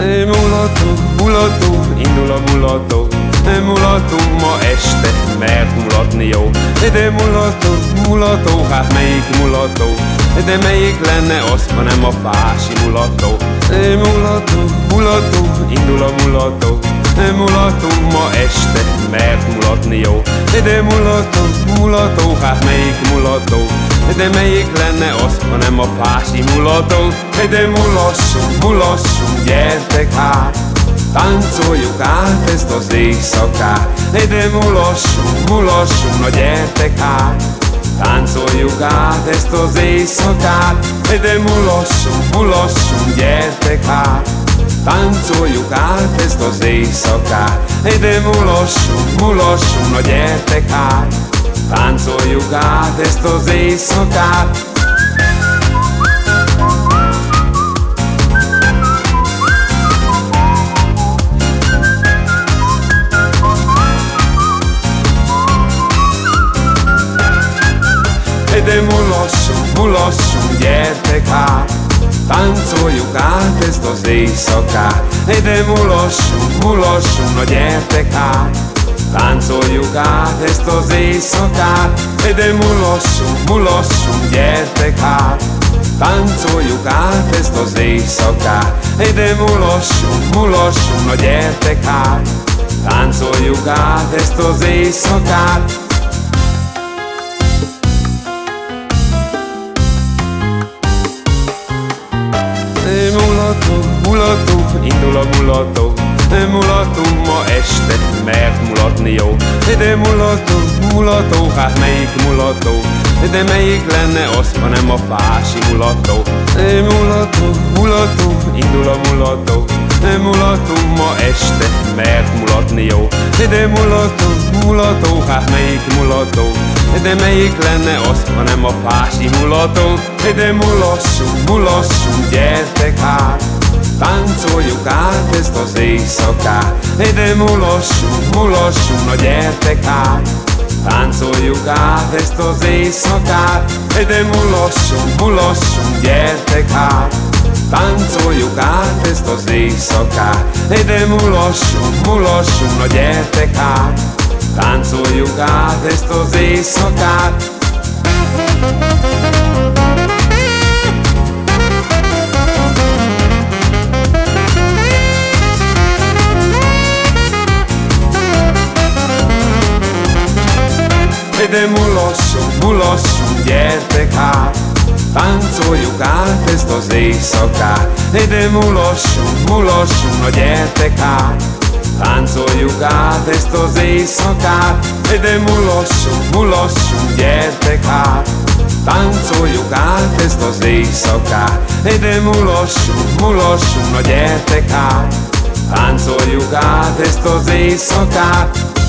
Mulató, mulató, indul a mulató Mulató ma este, mert mulatni jó. De mulató, mulató, hát melyik mulató? De melyik lenne az, ha nem a fási mulató? Mulató, mulató, indul a mulató Mulató ma este, mert mulatni jó. De mulató, mulató, hát melyik mulató De melyik lenne az, ha nem a fási mulató De mulassunk, mulassunk, gyertek hát! Táncoljuk át ezt az éjszakát! De mulassunk, mulassunk, na gyertek hát! Táncoljuk át ezt az éjszakát! De mulassunk, mulassunk, gyertek hát! Táncoljuk át ezt az éjszakát! De mulassunk, mulassunk, na gyertek hát Táncoljuk át ezt az éjszakát. De mulassunk, mulassunk, gyertek hát. Táncoljuk át ezt az éjszakát. De mulassunk, mulassunk, na gyertek hát Táncoljuk át ezt az éjszakát De mulassunk, mulassunk, gyertek hát. Táncoljuk át ezt az éjszakát De mulassunk, mulassunk, na gyertek hát. Táncoljuk át ezt az éjszakát. Mulató, mulató, indul a mulató Mulató ma este, mert mulatni jó. De mulató, mulató, hát melyik mulató? De melyik lenne az, ha nem a fási mulató? Mulató, mulató, indul a mulató. Mulató ma este, mert mulatni jó. De mulató, mulató, hát melyik mulató? De melyik lenne az, ha nem a fási mulató? De mulassunk, mulassunk, gyertek hát át ezt az éjszakát. De mulassunk, mulassunk, na gyertek hát Táncoljuk át ezt az éjszakát. De mulassunk, mulassunk, gyertek hát Táncoljuk át ezt az éjszakát. De mulassunk, mulassunk, na gyertek hát Táncoljuk át ezt az éjszakát De mulassunk, mulassunk, gyertek hát. Táncoljuk át ezt az éjszakát. De mulassunk, mulassunk, na gyertek hát. Táncoljuk át ezt az éjszakát. De mulassunk, mulassunk, gyertek hát. Táncoljuk át ezt az éjszakát. De mulassunk, mulassunk, na gyertek hát. Táncoljuk át ezt az éjszakát